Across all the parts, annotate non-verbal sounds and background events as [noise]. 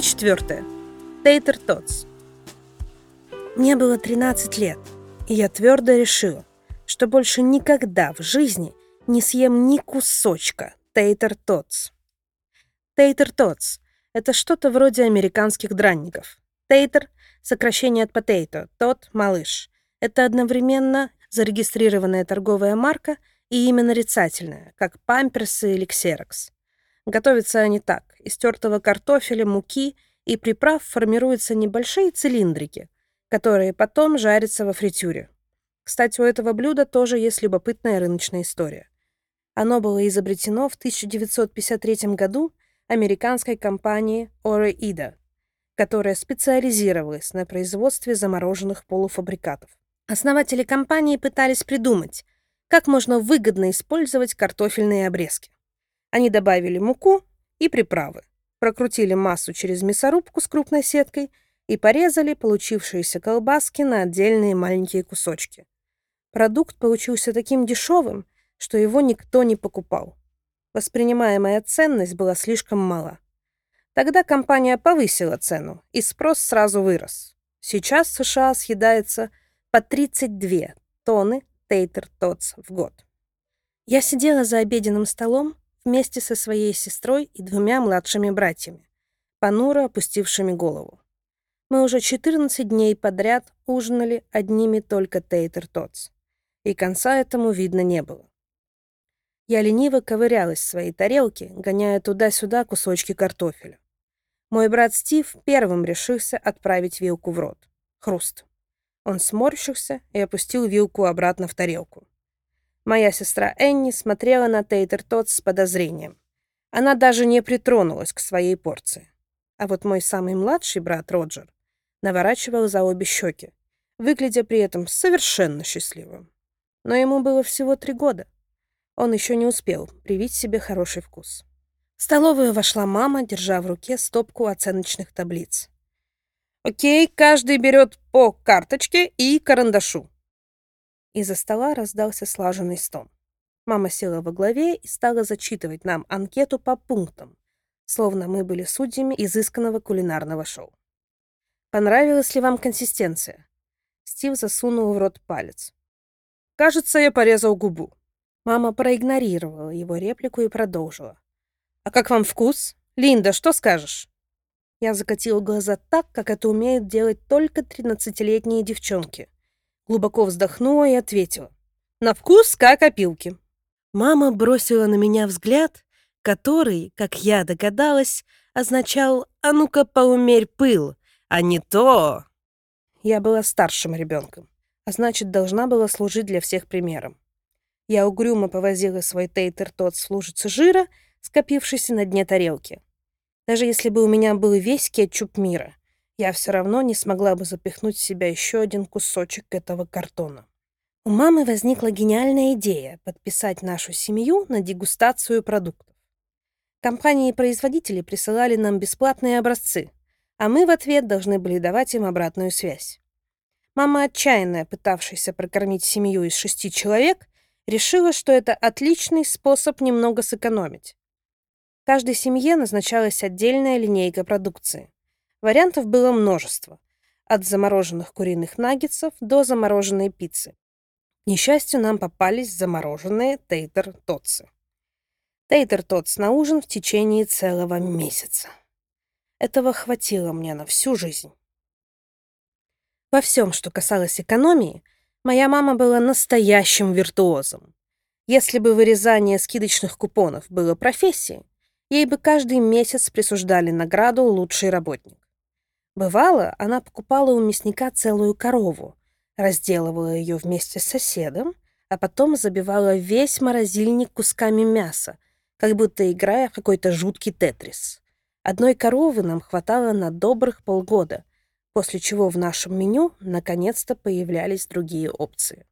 Глава 4. Тейтер Тотс. Мне было 13 лет, и я твердо решила, что больше никогда в жизни не съем ни кусочка Тейтер Тотс. Тейтер Тотс — это что-то вроде американских дранников. Тейтер — сокращение от potato, тот — малыш. Это одновременно зарегистрированная торговая марка и имя нарицательное, как памперсы или ксерокс. Готовятся они так. Из тертого картофеля, муки и приправ формируются небольшие цилиндрики, которые потом жарятся во фритюре. Кстати, у этого блюда тоже есть любопытная рыночная история. Оно было изобретено в 1953 году американской компанией Ore которая специализировалась на производстве замороженных полуфабрикатов. Основатели компании пытались придумать, как можно выгодно использовать картофельные обрезки. Они добавили муку и приправы, прокрутили массу через мясорубку с крупной сеткой и порезали получившиеся колбаски на отдельные маленькие кусочки. Продукт получился таким дешевым, что его никто не покупал. Воспринимаемая ценность была слишком мала. Тогда компания повысила цену, и спрос сразу вырос. Сейчас в США съедается по 32 тонны тейтер тотс в год. Я сидела за обеденным столом вместе со своей сестрой и двумя младшими братьями, понуро опустившими голову. Мы уже 14 дней подряд ужинали одними только тейтер тотс, и конца этому видно не было. Я лениво ковырялась в своей тарелке, гоняя туда-сюда кусочки картофеля. Мой брат Стив первым решился отправить вилку в рот. Хруст. Он сморщился и опустил вилку обратно в тарелку. Моя сестра Энни смотрела на Тейтер тот с подозрением. Она даже не притронулась к своей порции. А вот мой самый младший брат Роджер наворачивал за обе щеки, выглядя при этом совершенно счастливым. Но ему было всего три года. Он еще не успел привить себе хороший вкус. В столовую вошла мама, держа в руке стопку оценочных таблиц. «Окей, каждый берет по карточке и карандашу. Из-за стола раздался слаженный стон. Мама села во главе и стала зачитывать нам анкету по пунктам, словно мы были судьями изысканного кулинарного шоу. «Понравилась ли вам консистенция?» Стив засунул в рот палец. «Кажется, я порезал губу». Мама проигнорировала его реплику и продолжила. «А как вам вкус? Линда, что скажешь?» Я закатила глаза так, как это умеют делать только тринадцатилетние девчонки — глубоко вздохнула и ответила. «На вкус, как опилки». Мама бросила на меня взгляд, который, как я догадалась, означал «А ну-ка, поумерь пыл», а не то. Я была старшим ребенком, а значит, должна была служить для всех примером. Я угрюмо повозила свой тейтер тот с лужицы жира, скопившийся на дне тарелки. Даже если бы у меня был весь кетчуп мира, я все равно не смогла бы запихнуть в себя еще один кусочек этого картона. У мамы возникла гениальная идея подписать нашу семью на дегустацию продуктов. Компании-производители присылали нам бесплатные образцы, а мы в ответ должны были давать им обратную связь. Мама, отчаянная, пытавшаяся прокормить семью из шести человек, решила, что это отличный способ немного сэкономить. Каждой семье назначалась отдельная линейка продукции. Вариантов было множество. От замороженных куриных наггетсов до замороженной пиццы. К несчастью, нам попались замороженные тейтер-тотсы. Тейтер-тотс на ужин в течение целого месяца. Этого хватило мне на всю жизнь. Во всем, что касалось экономии, моя мама была настоящим виртуозом. Если бы вырезание скидочных купонов было профессией, ей бы каждый месяц присуждали награду «Лучший работник». Бывало, она покупала у мясника целую корову, разделывала ее вместе с соседом, а потом забивала весь морозильник кусками мяса, как будто играя в какой-то жуткий тетрис. Одной коровы нам хватало на добрых полгода, после чего в нашем меню наконец-то появлялись другие опции.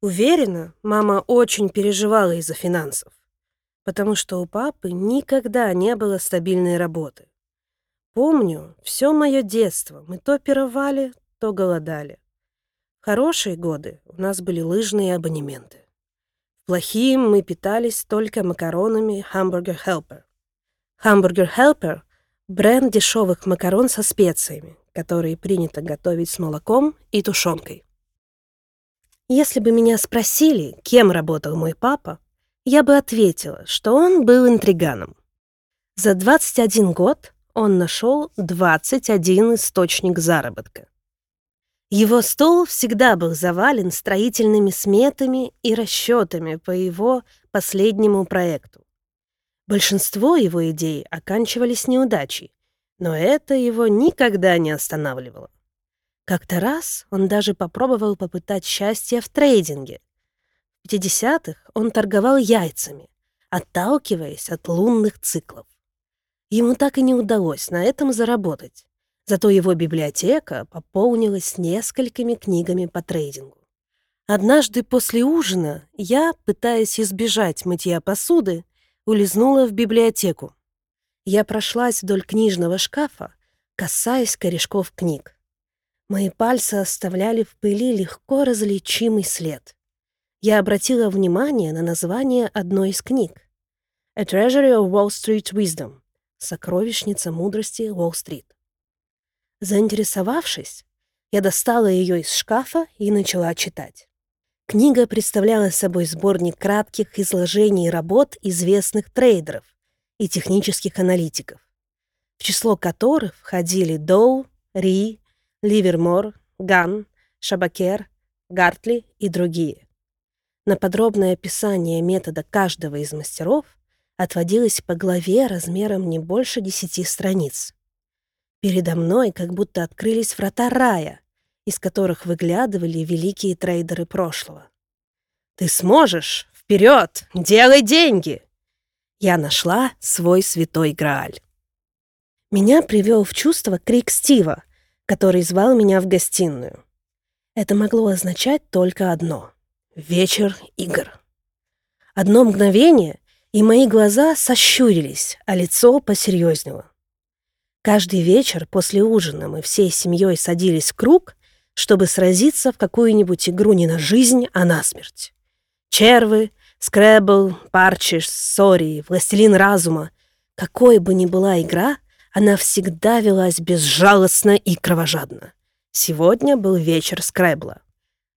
Уверена, мама очень переживала из-за финансов, потому что у папы никогда не было стабильной работы. Помню, все мое детство мы то пировали, то голодали. В хорошие годы у нас были лыжные абонементы. В плохие мы питались только макаронами Hamburger Helper. Hamburger Helper Бренд дешевых макарон со специями, которые принято готовить с молоком и тушенкой. Если бы меня спросили, кем работал мой папа, я бы ответила, что он был интриганом. За 21 год он нашел 21 источник заработка. Его стол всегда был завален строительными сметами и расчетами по его последнему проекту. Большинство его идей оканчивались неудачей, но это его никогда не останавливало. Как-то раз он даже попробовал попытать счастье в трейдинге. В 50-х он торговал яйцами, отталкиваясь от лунных циклов. Ему так и не удалось на этом заработать. Зато его библиотека пополнилась несколькими книгами по трейдингу. Однажды после ужина я, пытаясь избежать мытья посуды, улизнула в библиотеку. Я прошлась вдоль книжного шкафа, касаясь корешков книг. Мои пальцы оставляли в пыли легко различимый след. Я обратила внимание на название одной из книг. «A Treasury of Wall Street Wisdom» — «Сокровищница мудрости Уолл-стрит». Заинтересовавшись, я достала ее из шкафа и начала читать. Книга представляла собой сборник кратких изложений работ известных трейдеров и технических аналитиков, в число которых входили Доу, Ри, Ливермор, Ган, Шабакер, Гартли и другие. На подробное описание метода каждого из мастеров отводилось по главе размером не больше десяти страниц. Передо мной как будто открылись врата рая, из которых выглядывали великие трейдеры прошлого. «Ты сможешь! Вперед! Делай деньги!» Я нашла свой святой Грааль. Меня привел в чувство крик Стива, который звал меня в гостиную. Это могло означать только одно — вечер игр. Одно мгновение, и мои глаза сощурились, а лицо посерьезнело. Каждый вечер после ужина мы всей семьей садились в круг, чтобы сразиться в какую-нибудь игру не на жизнь, а на смерть. Червы, скребл, парчиш, сори, властелин разума. Какой бы ни была игра — она всегда велась безжалостно и кровожадно. Сегодня был вечер скребла.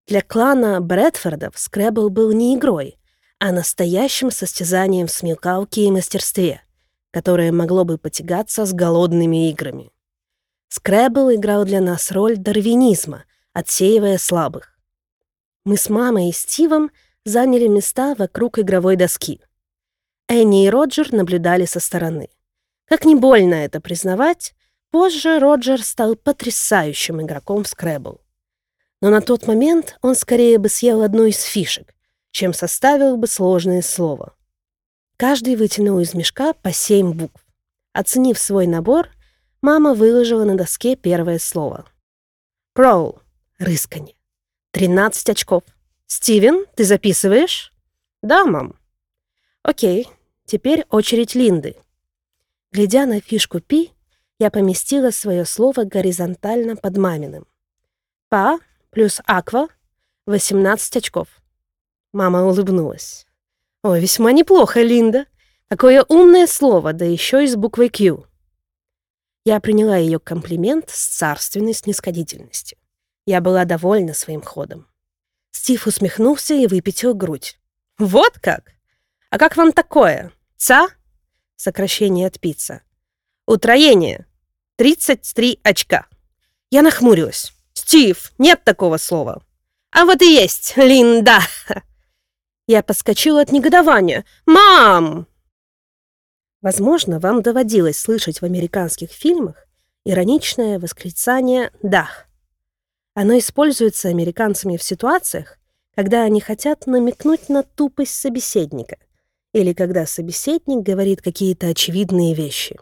Для клана Брэдфордов скребл был не игрой, а настоящим состязанием в смекалке и мастерстве, которое могло бы потягаться с голодными играми. Скребл играл для нас роль дарвинизма, отсеивая слабых. Мы с мамой и Стивом заняли места вокруг игровой доски. Энни и Роджер наблюдали со стороны. Как не больно это признавать, позже Роджер стал потрясающим игроком в скребл. Но на тот момент он скорее бы съел одну из фишек, чем составил бы сложное слово. Каждый вытянул из мешка по семь букв. Оценив свой набор, мама выложила на доске первое слово. «Кроул» — рысканье. «Тринадцать очков». «Стивен, ты записываешь?» «Да, мам». «Окей, теперь очередь Линды. Глядя на фишку «пи», я поместила свое слово горизонтально под маминым. «Па» плюс «аква» — 18 очков. Мама улыбнулась. «Ой, весьма неплохо, Линда. Какое умное слово, да еще и с буквой «Q». Я приняла ее комплимент с царственной снисходительностью. Я была довольна своим ходом. Стив усмехнулся и выпятил грудь. «Вот как? А как вам такое? Ца?» сокращение от пицца. Утроение. 33 очка. Я нахмурилась. «Стив, нет такого слова». «А вот и есть, Линда!» Я подскочила от негодования. «Мам!» Возможно, вам доводилось слышать в американских фильмах ироничное восклицание «дах». Оно используется американцами в ситуациях, когда они хотят намекнуть на тупость собеседника – или когда собеседник говорит какие-то очевидные вещи.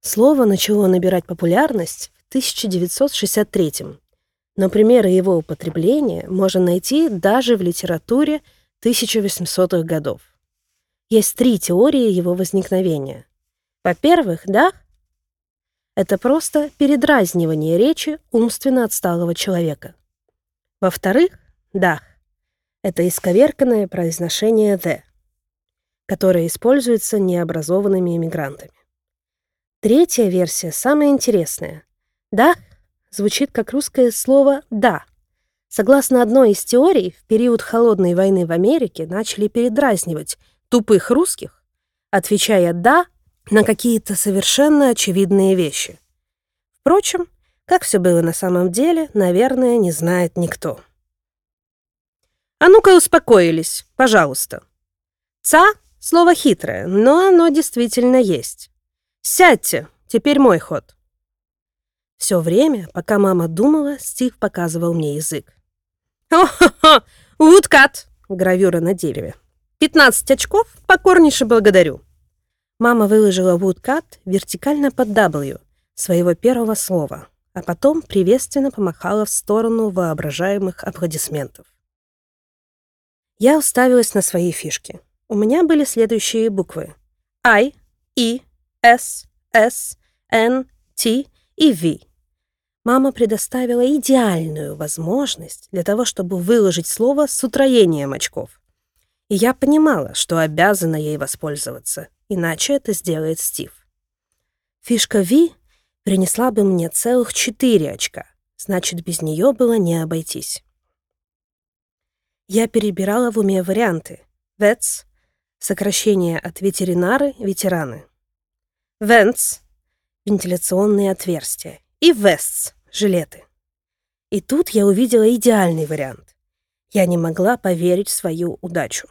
Слово начало набирать популярность в 1963 но примеры его употребления можно найти даже в литературе 1800-х годов. Есть три теории его возникновения. Во-первых, да, это просто передразнивание речи умственно отсталого человека. Во-вторых, да, это исковерканное произношение «the» которое используется необразованными иммигрантами. Третья версия самая интересная. «Да» звучит как русское слово «да». Согласно одной из теорий, в период Холодной войны в Америке начали передразнивать тупых русских, отвечая «да» на какие-то совершенно очевидные вещи. Впрочем, как все было на самом деле, наверное, не знает никто. А ну-ка успокоились, пожалуйста. «Ца» — слово хитрое, но оно действительно есть. «Сядьте, теперь мой ход». Все время, пока мама думала, Стив показывал мне язык. «О-хо-хо! [laughs] Вудкат!» — гравюра на дереве. «15 очков, покорнейше благодарю». Мама выложила вудкат вертикально под W, своего первого слова, а потом приветственно помахала в сторону воображаемых аплодисментов. Я уставилась на свои фишки. У меня были следующие буквы. I, E, S, S, N, T и V. Мама предоставила идеальную возможность для того, чтобы выложить слово с утроением очков. И я понимала, что обязана ей воспользоваться, иначе это сделает Стив. Фишка V принесла бы мне целых четыре очка, значит, без нее было не обойтись. Я перебирала в уме варианты. Vets — сокращение от ветеринары, ветераны. Vents — вентиляционные отверстия. И Vests — жилеты. И тут я увидела идеальный вариант. Я не могла поверить в свою удачу.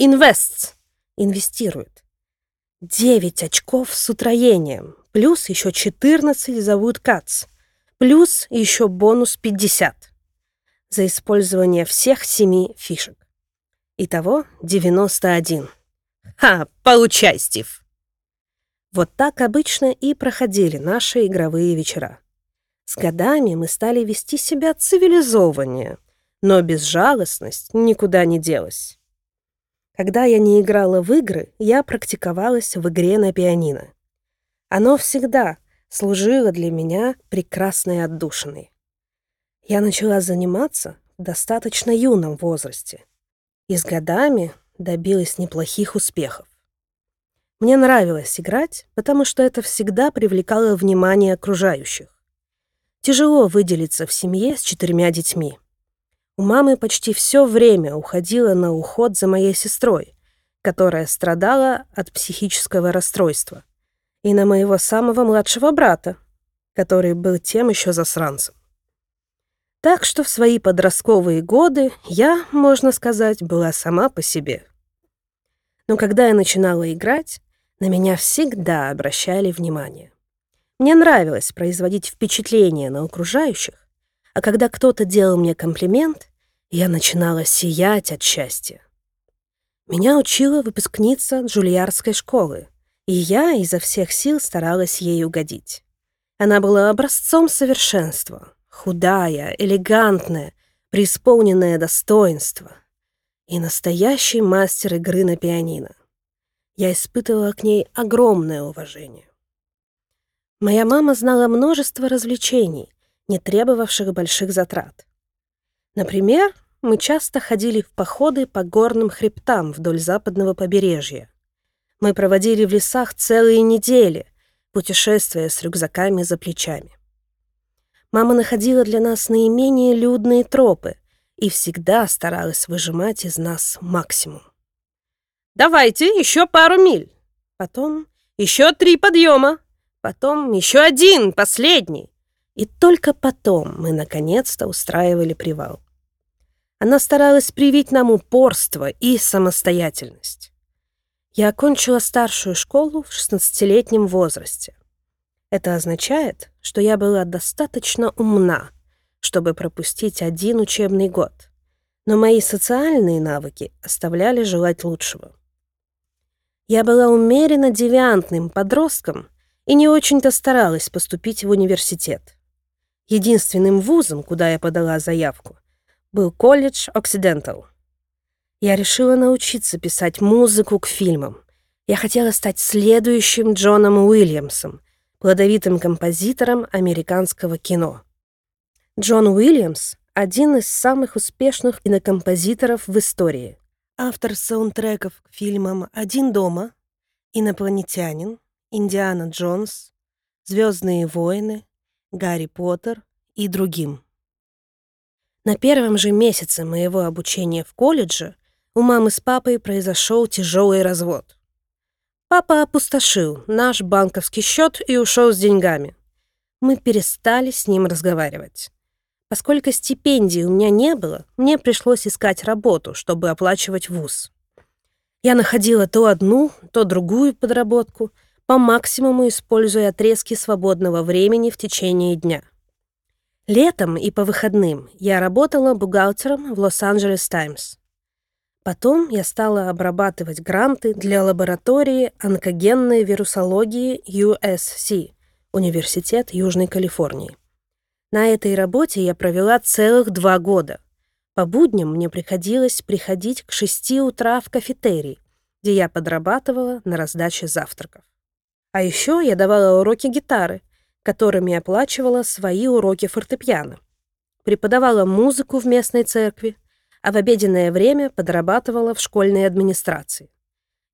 Invests — инвестирует. 9 очков с утроением, плюс еще 14 за Woodcuts, плюс еще бонус 50 за использование всех семи фишек. Итого 91. Ха, получай, Стив! Вот так обычно и проходили наши игровые вечера. С годами мы стали вести себя цивилизованнее, но безжалостность никуда не делась. Когда я не играла в игры, я практиковалась в игре на пианино. Оно всегда служило для меня прекрасной отдушиной. Я начала заниматься в достаточно юном возрасте и с годами добилась неплохих успехов. Мне нравилось играть, потому что это всегда привлекало внимание окружающих. Тяжело выделиться в семье с четырьмя детьми. У мамы почти все время уходило на уход за моей сестрой, которая страдала от психического расстройства, и на моего самого младшего брата, который был тем еще засранцем. Так что в свои подростковые годы я, можно сказать, была сама по себе. Но когда я начинала играть, на меня всегда обращали внимание. Мне нравилось производить впечатление на окружающих, а когда кто-то делал мне комплимент, я начинала сиять от счастья. Меня учила выпускница Джульярской школы, и я изо всех сил старалась ей угодить. Она была образцом совершенства, худая, элегантная, преисполненная достоинства и настоящий мастер игры на пианино. Я испытывала к ней огромное уважение. Моя мама знала множество развлечений, не требовавших больших затрат. Например, мы часто ходили в походы по горным хребтам вдоль западного побережья. Мы проводили в лесах целые недели, путешествуя с рюкзаками за плечами. Мама находила для нас наименее людные тропы и всегда старалась выжимать из нас максимум. «Давайте еще пару миль, потом еще три подъема, потом еще один, последний. И только потом мы наконец-то устраивали привал. Она старалась привить нам упорство и самостоятельность. Я окончила старшую школу в 16-летнем возрасте. Это означает, что я была достаточно умна, чтобы пропустить один учебный год, но мои социальные навыки оставляли желать лучшего. Я была умеренно девиантным подростком и не очень-то старалась поступить в университет. Единственным вузом, куда я подала заявку, был колледж Occidental. Я решила научиться писать музыку к фильмам. Я хотела стать следующим Джоном Уильямсом, плодовитым композитором американского кино. Джон Уильямс — один из самых успешных кинокомпозиторов в истории. Автор саундтреков к фильмам «Один дома», «Инопланетянин» Индиана Джонс, Звездные войны, Гарри Поттер и другим. На первом же месяце моего обучения в колледже у мамы с папой произошел тяжелый развод. Папа опустошил наш банковский счет и ушел с деньгами. Мы перестали с ним разговаривать. Поскольку стипендии у меня не было, мне пришлось искать работу, чтобы оплачивать вуз. Я находила то одну, то другую подработку, по максимуму используя отрезки свободного времени в течение дня. Летом и по выходным я работала бухгалтером в Лос-Анджелес Таймс. Потом я стала обрабатывать гранты для лаборатории онкогенной вирусологии USC, Университет Южной Калифорнии. На этой работе я провела целых два года. По будням мне приходилось приходить к 6 утра в кафетерий, где я подрабатывала на раздаче завтраков. А еще я давала уроки гитары — которыми оплачивала свои уроки фортепиано. Преподавала музыку в местной церкви, а в обеденное время подрабатывала в школьной администрации.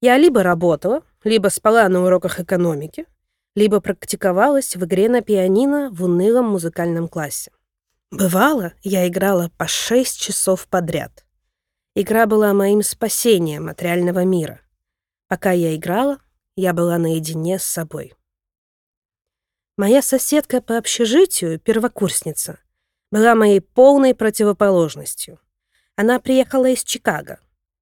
Я либо работала, либо спала на уроках экономики, либо практиковалась в игре на пианино в унылом музыкальном классе. Бывало, я играла по 6 часов подряд. Игра была моим спасением от реального мира. Пока я играла, я была наедине с собой. Моя соседка по общежитию, первокурсница, была моей полной противоположностью. Она приехала из Чикаго.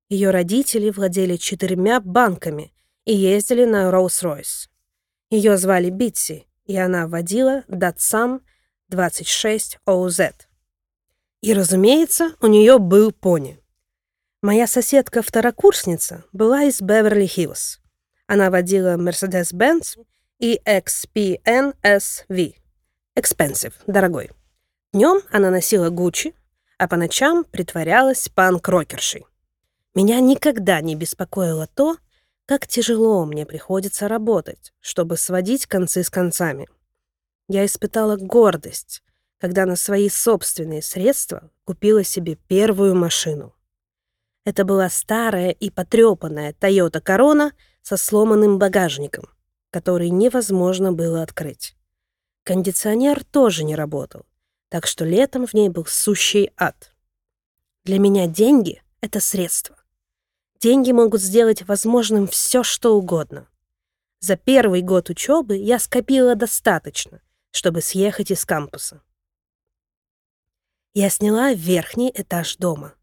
Ее родители владели четырьмя банками и ездили на Rolls-Royce. Ее звали Битси, и она водила Datsun 26 OZ. И, разумеется, у нее был пони. Моя соседка-второкурсница была из Беверли-Хиллз. Она водила Mercedes-Benz и XPNSV. Expensive, дорогой. Днем она носила Гуччи, а по ночам притворялась панк-рокершей. Меня никогда не беспокоило то, как тяжело мне приходится работать, чтобы сводить концы с концами. Я испытала гордость, когда на свои собственные средства купила себе первую машину. Это была старая и потрепанная Toyota Corona со сломанным багажником который невозможно было открыть. Кондиционер тоже не работал, так что летом в ней был сущий ад. Для меня деньги — это средство. Деньги могут сделать возможным все, что угодно. За первый год учебы я скопила достаточно, чтобы съехать из кампуса. Я сняла верхний этаж дома.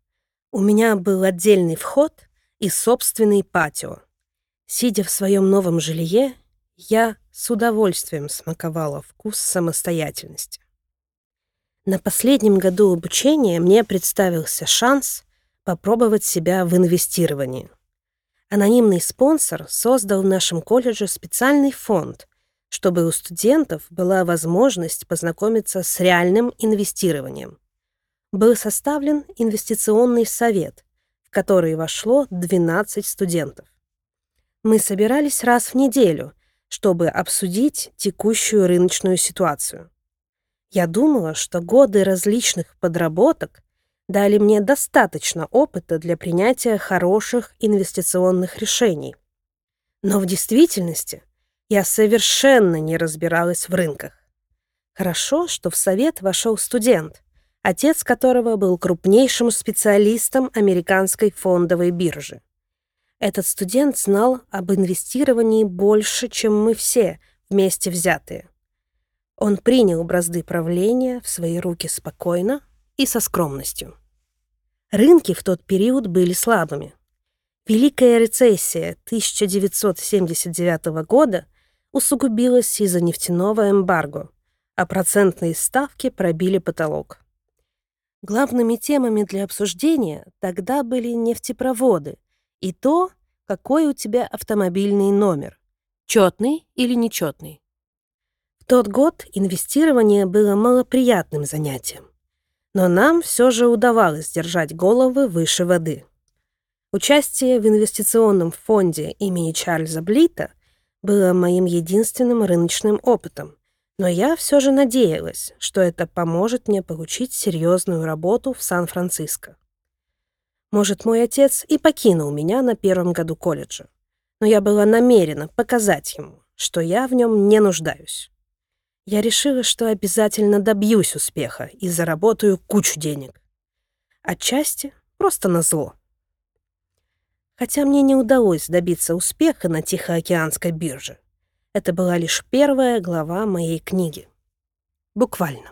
У меня был отдельный вход и собственный патио. Сидя в своем новом жилье, я с удовольствием смаковала вкус самостоятельности. На последнем году обучения мне представился шанс попробовать себя в инвестировании. Анонимный спонсор создал в нашем колледже специальный фонд, чтобы у студентов была возможность познакомиться с реальным инвестированием. Был составлен инвестиционный совет, в который вошло 12 студентов. Мы собирались раз в неделю — чтобы обсудить текущую рыночную ситуацию. Я думала, что годы различных подработок дали мне достаточно опыта для принятия хороших инвестиционных решений. Но в действительности я совершенно не разбиралась в рынках. Хорошо, что в совет вошел студент, отец которого был крупнейшим специалистом американской фондовой биржи. Этот студент знал об инвестировании больше, чем мы все вместе взятые. Он принял бразды правления в свои руки спокойно и со скромностью. Рынки в тот период были слабыми. Великая рецессия 1979 года усугубилась из-за нефтяного эмбарго, а процентные ставки пробили потолок. Главными темами для обсуждения тогда были нефтепроводы, и то, какой у тебя автомобильный номер, четный или нечетный. В тот год инвестирование было малоприятным занятием, но нам все же удавалось держать головы выше воды. Участие в инвестиционном фонде имени Чарльза Блита было моим единственным рыночным опытом, но я все же надеялась, что это поможет мне получить серьезную работу в Сан-Франциско. Может, мой отец и покинул меня на первом году колледжа, но я была намерена показать ему, что я в нем не нуждаюсь. Я решила, что обязательно добьюсь успеха и заработаю кучу денег. Отчасти просто назло. Хотя мне не удалось добиться успеха на Тихоокеанской бирже. Это была лишь первая глава моей книги. Буквально.